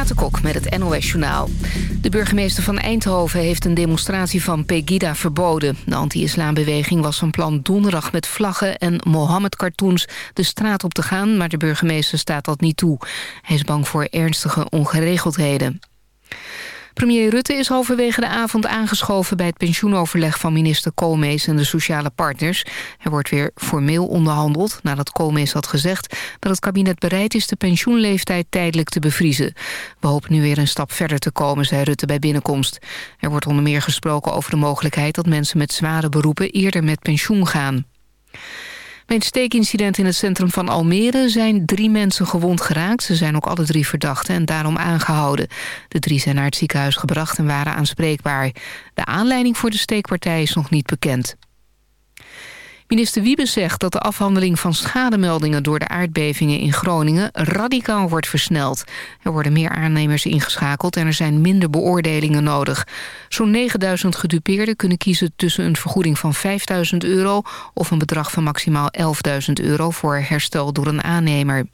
Renate Kok met het NOS Journaal. De burgemeester van Eindhoven heeft een demonstratie van Pegida verboden. De anti-islambeweging was van plan donderdag met vlaggen en Mohammed-cartoons de straat op te gaan... maar de burgemeester staat dat niet toe. Hij is bang voor ernstige ongeregeldheden. Premier Rutte is halverwege de avond aangeschoven bij het pensioenoverleg van minister Koolmees en de sociale partners. Er wordt weer formeel onderhandeld nadat Koolmees had gezegd dat het kabinet bereid is de pensioenleeftijd tijdelijk te bevriezen. We hopen nu weer een stap verder te komen, zei Rutte bij binnenkomst. Er wordt onder meer gesproken over de mogelijkheid dat mensen met zware beroepen eerder met pensioen gaan. Bij een steekincident in het centrum van Almere zijn drie mensen gewond geraakt. Ze zijn ook alle drie verdachten en daarom aangehouden. De drie zijn naar het ziekenhuis gebracht en waren aanspreekbaar. De aanleiding voor de steekpartij is nog niet bekend. Minister Wiebes zegt dat de afhandeling van schademeldingen... door de aardbevingen in Groningen radicaal wordt versneld. Er worden meer aannemers ingeschakeld en er zijn minder beoordelingen nodig. Zo'n 9000 gedupeerden kunnen kiezen tussen een vergoeding van 5000 euro... of een bedrag van maximaal 11.000 euro voor herstel door een aannemer.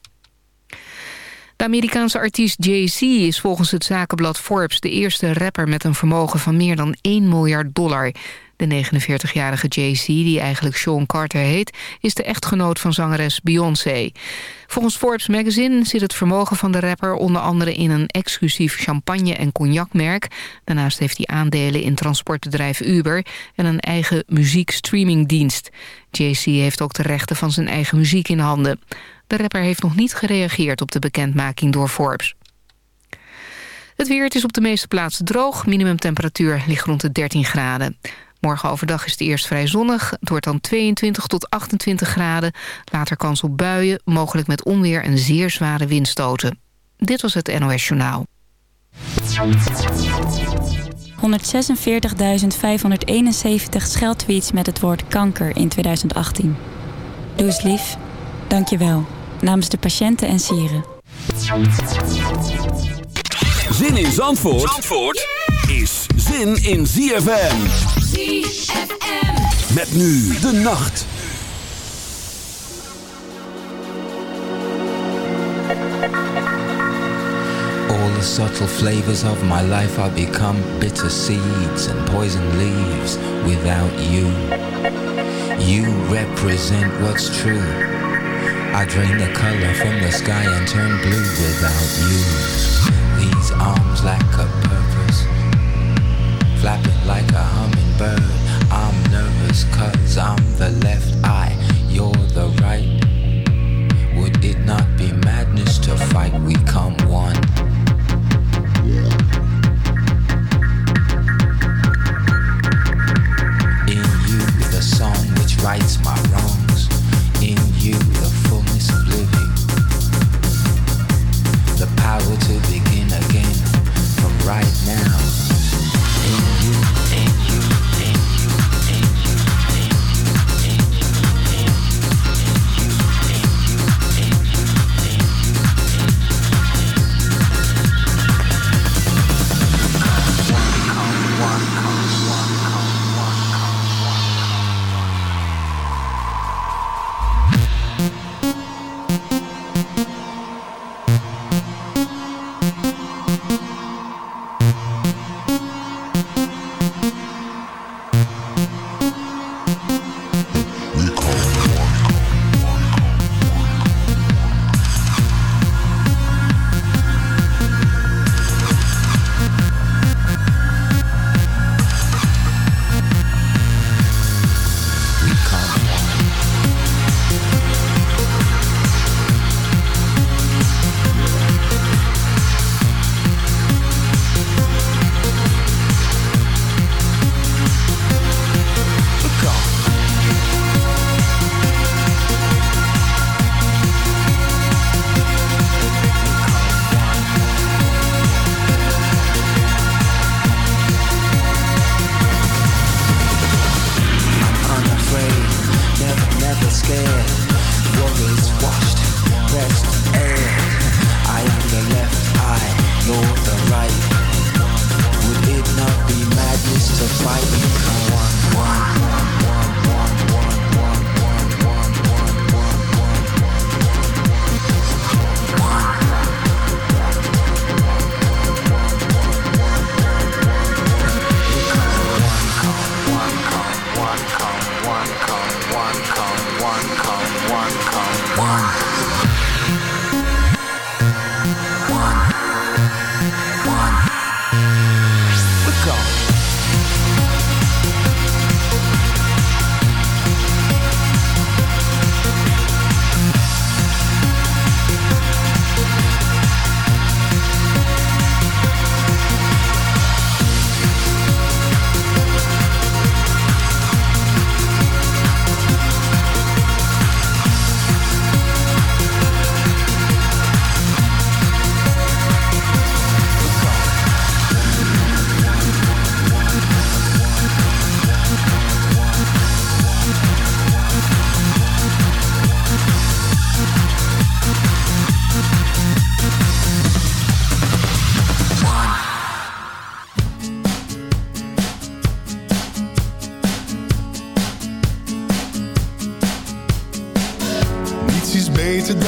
De Amerikaanse artiest Jay-Z is volgens het zakenblad Forbes... de eerste rapper met een vermogen van meer dan 1 miljard dollar. De 49-jarige Jay-Z, die eigenlijk Sean Carter heet... is de echtgenoot van zangeres Beyoncé. Volgens Forbes magazine zit het vermogen van de rapper... onder andere in een exclusief champagne- en cognacmerk. Daarnaast heeft hij aandelen in transportbedrijf Uber... en een eigen muziekstreamingdienst. Jay-Z heeft ook de rechten van zijn eigen muziek in handen. De rapper heeft nog niet gereageerd op de bekendmaking door Forbes. Het weer, is op de meeste plaatsen droog. Minimumtemperatuur ligt rond de 13 graden. Morgen overdag is het eerst vrij zonnig. Het wordt dan 22 tot 28 graden. Later kans op buien, mogelijk met onweer en zeer zware windstoten. Dit was het NOS Journaal. 146.571 scheldtweets met het woord kanker in 2018. Doe eens lief. Dank je wel. Namens de patiënten en sieren. Zin in Zandvoort, Zandvoort? is zin in ZFM. ZFM. Met nu de nacht. All the subtle flavors of my life are become bitter seeds and poison leaves without you. You represent what's true. I drain the color from the sky and turn blue without you. These arms lack a purpose, flapping like a hummingbird. I'm cause I'm the left eye, you're the right. Would it not be madness to fight? We come one.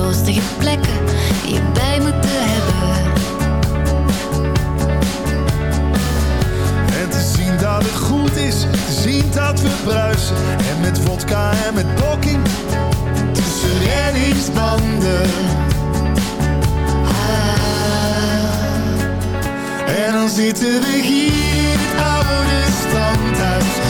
rustige plekken die je bij te hebben. En te zien dat het goed is, te zien dat we bruisen. En met vodka en met pokking tussen reddingsbanden. Ah. En dan zitten we hier in het oude standhuis.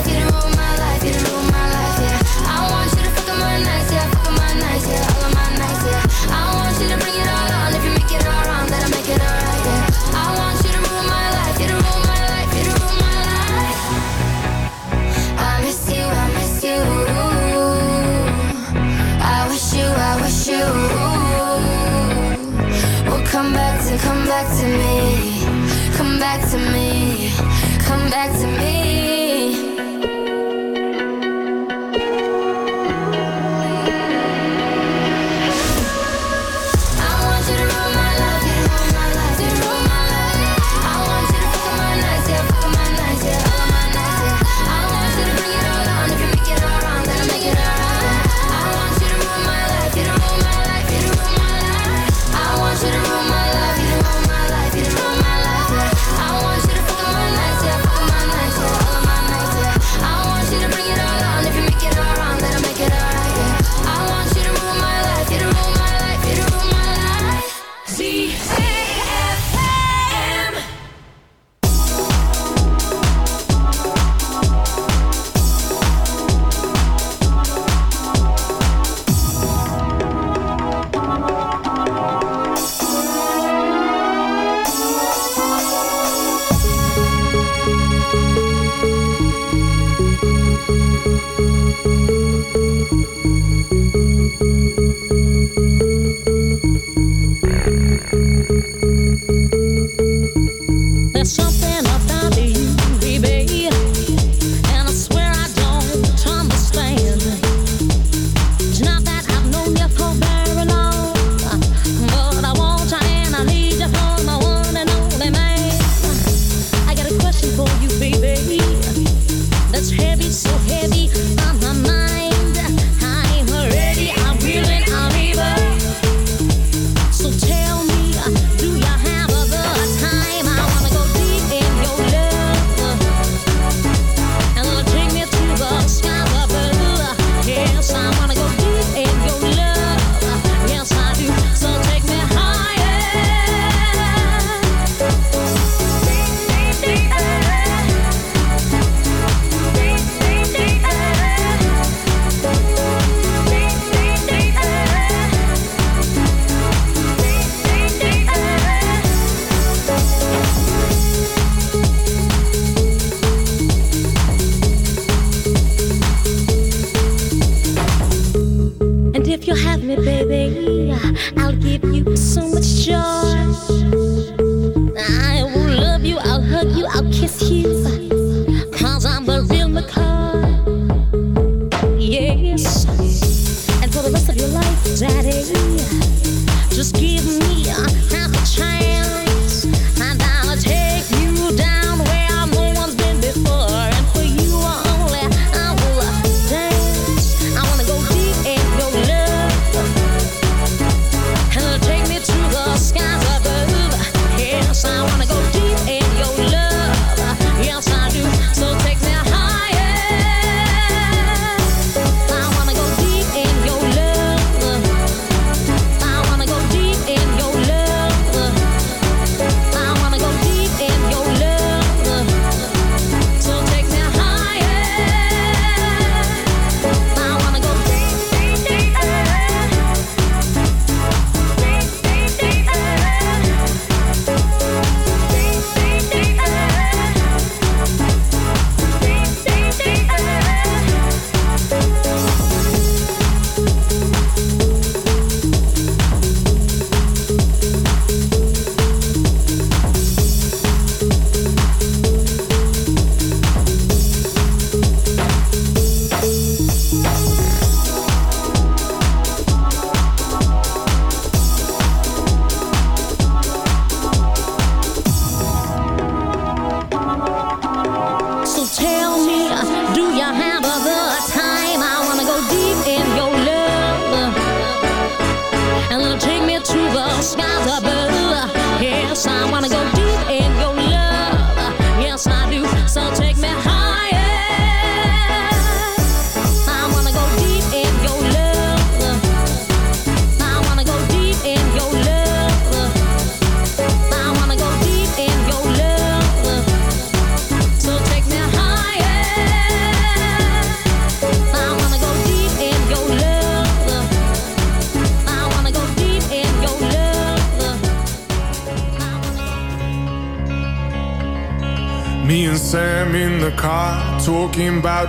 back to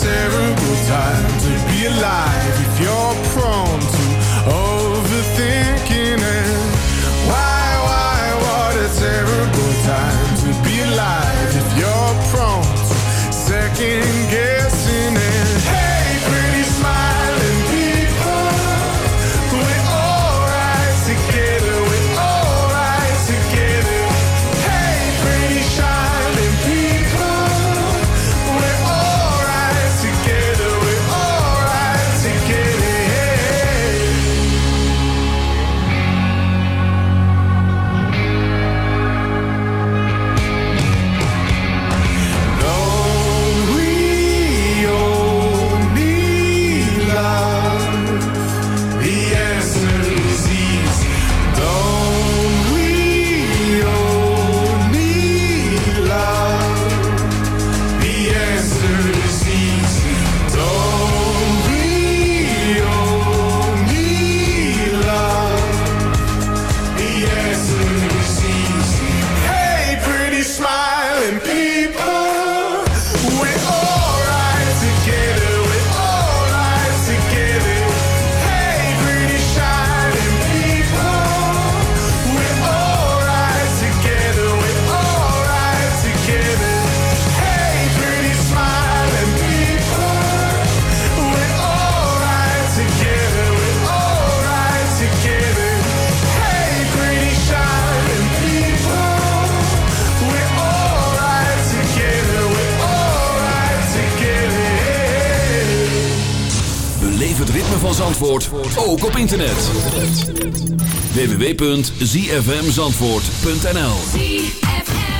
terrible time to be alive if you're prone to overthinking And Why, why, what a terrible time. www.zfmzandvoort.nl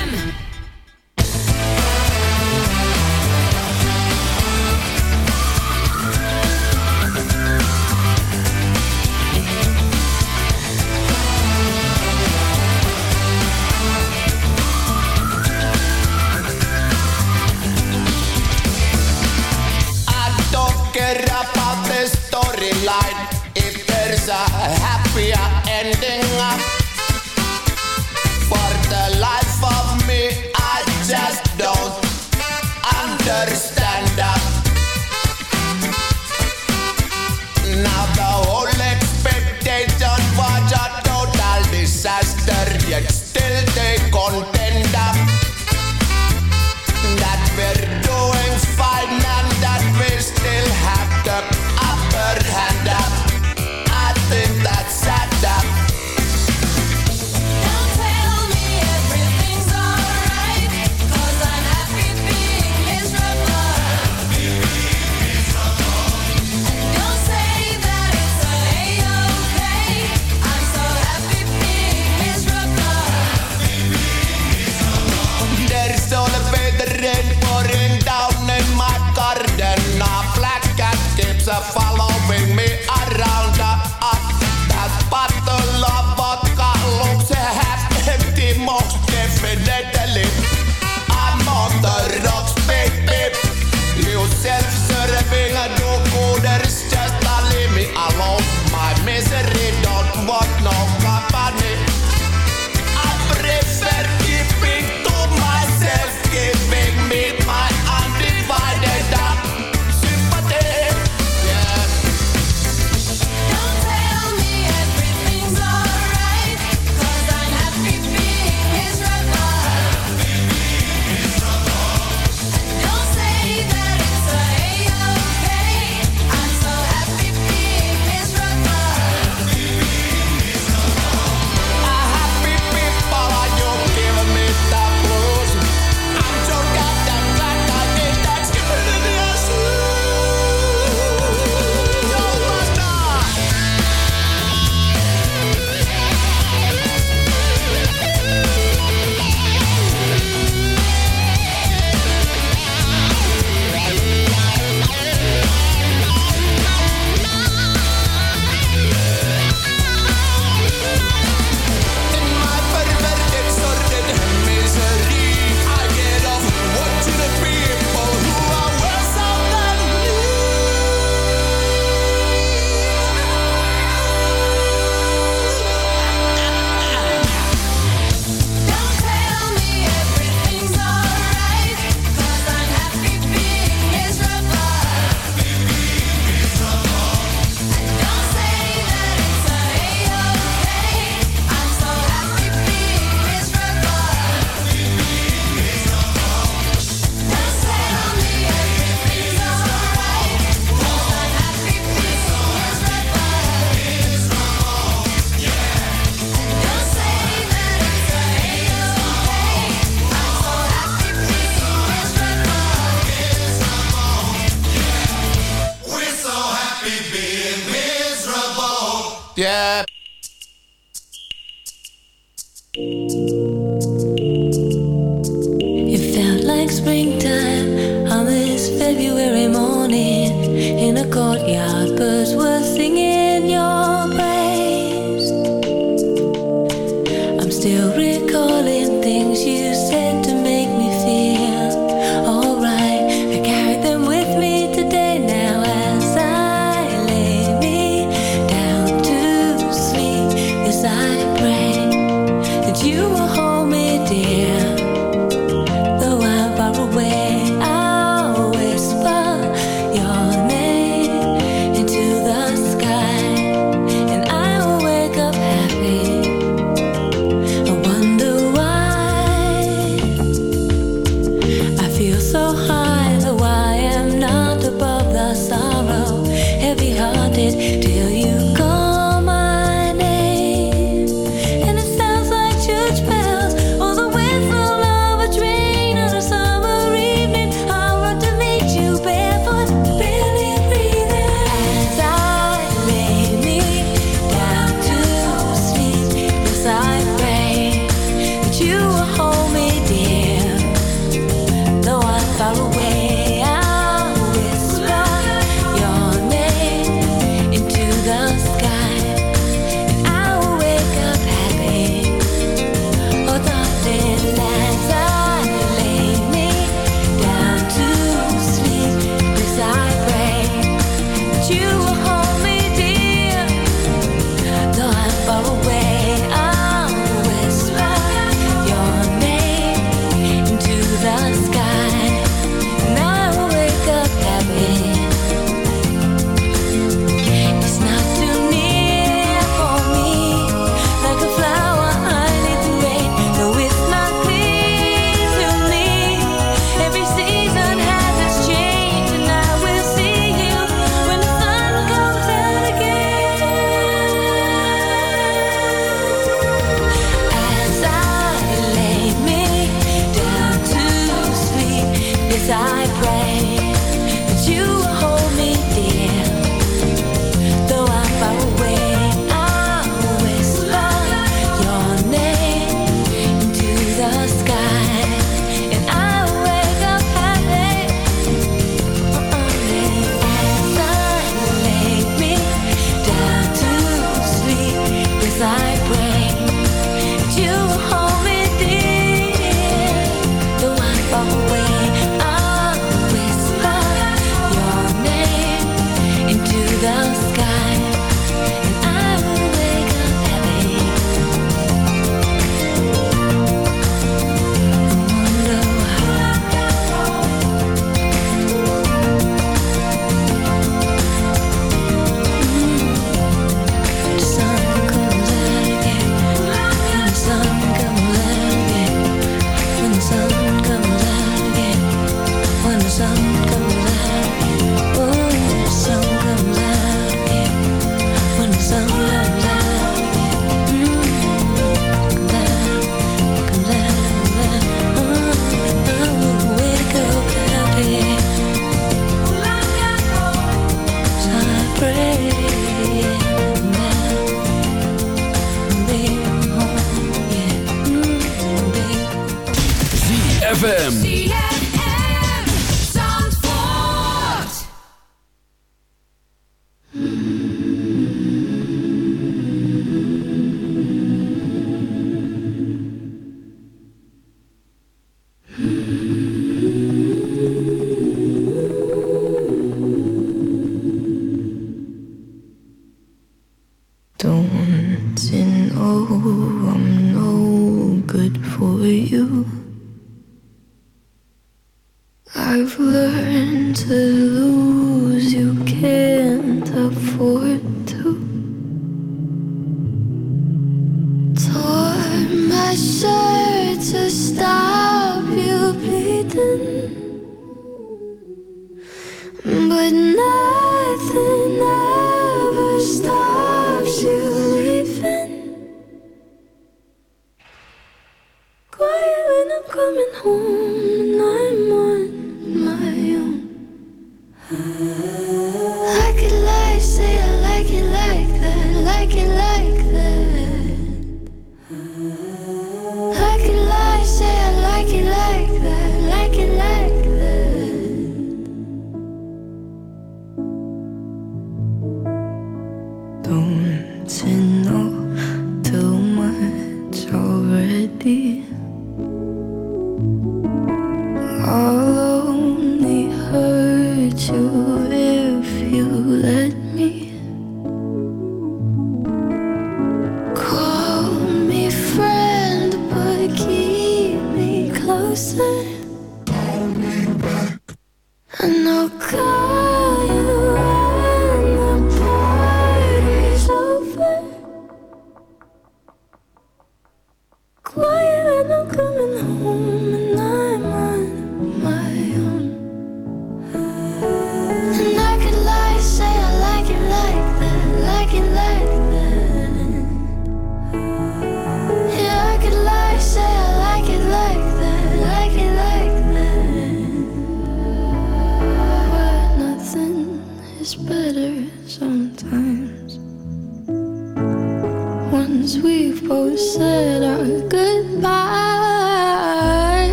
If there's a happy. Happier ending.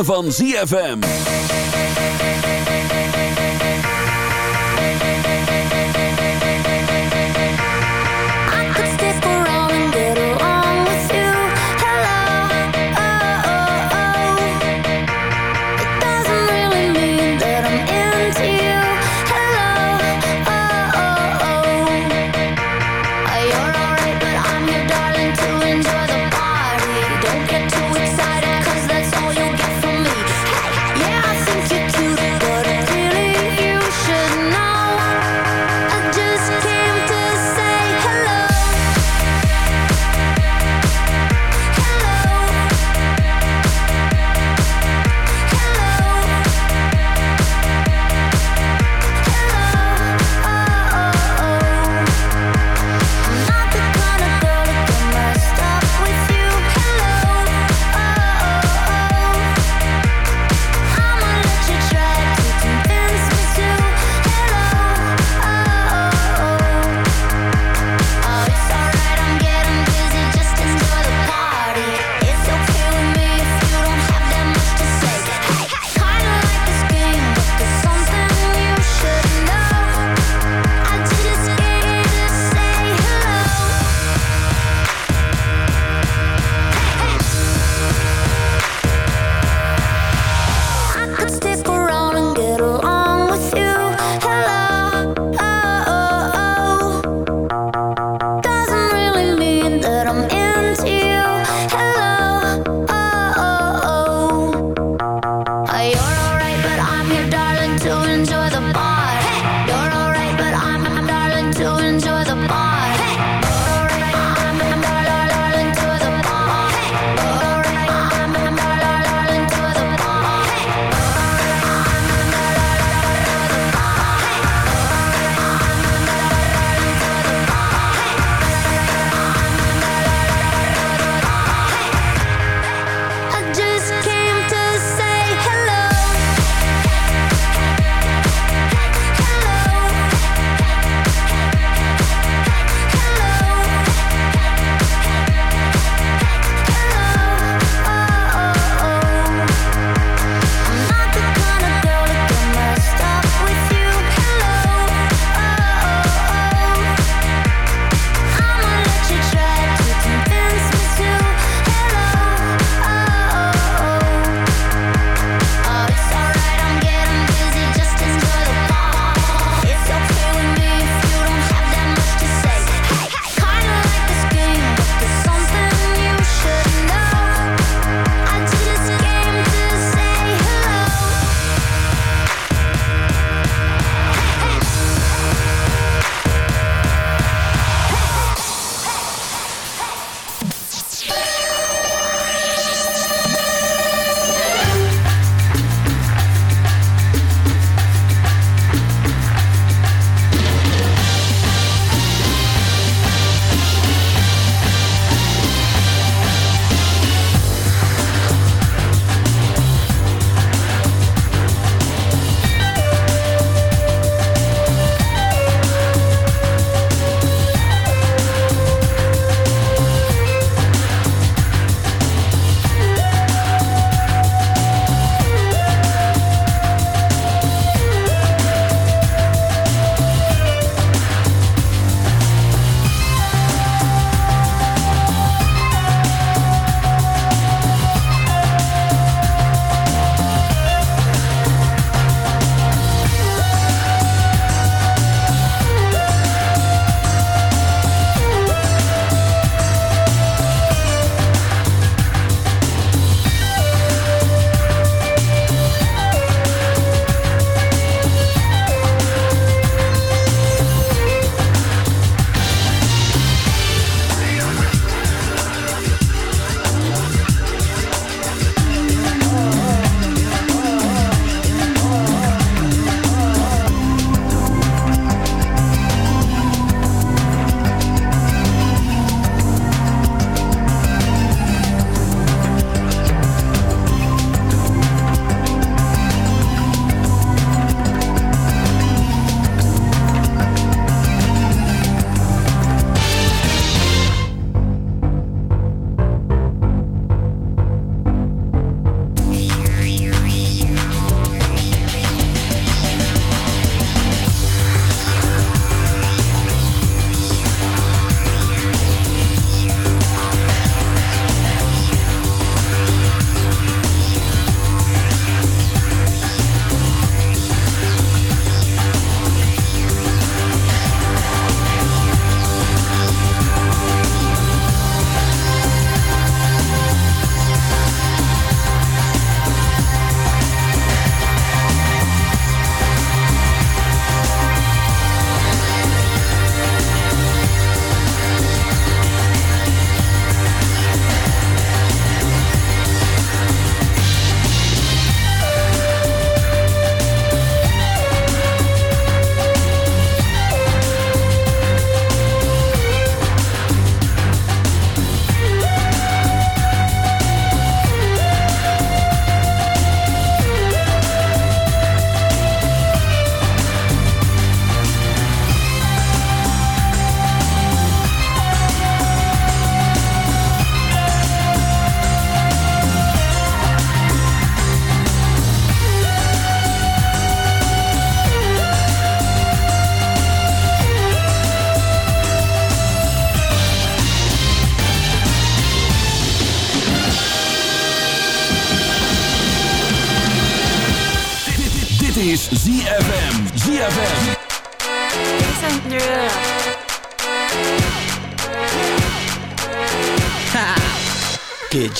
van ZFM.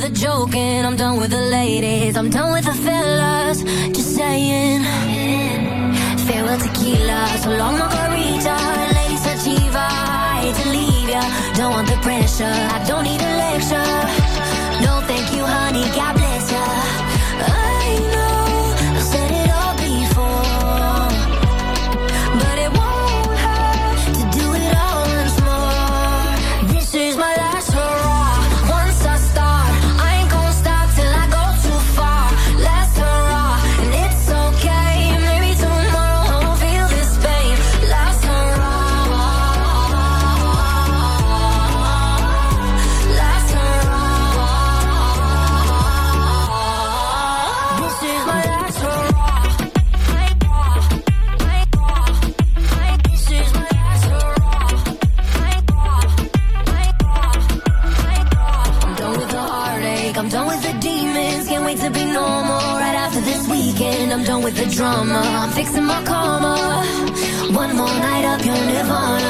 with the joking, I'm done with the ladies, I'm done with the fellas. Just saying, farewell tequila, so long margarita, ladies sativa. I hate to leave ya, don't want the pressure, I don't need a lecture. No, thank you, honey, got drama. I'm fixing my karma. One more night of your nirvana.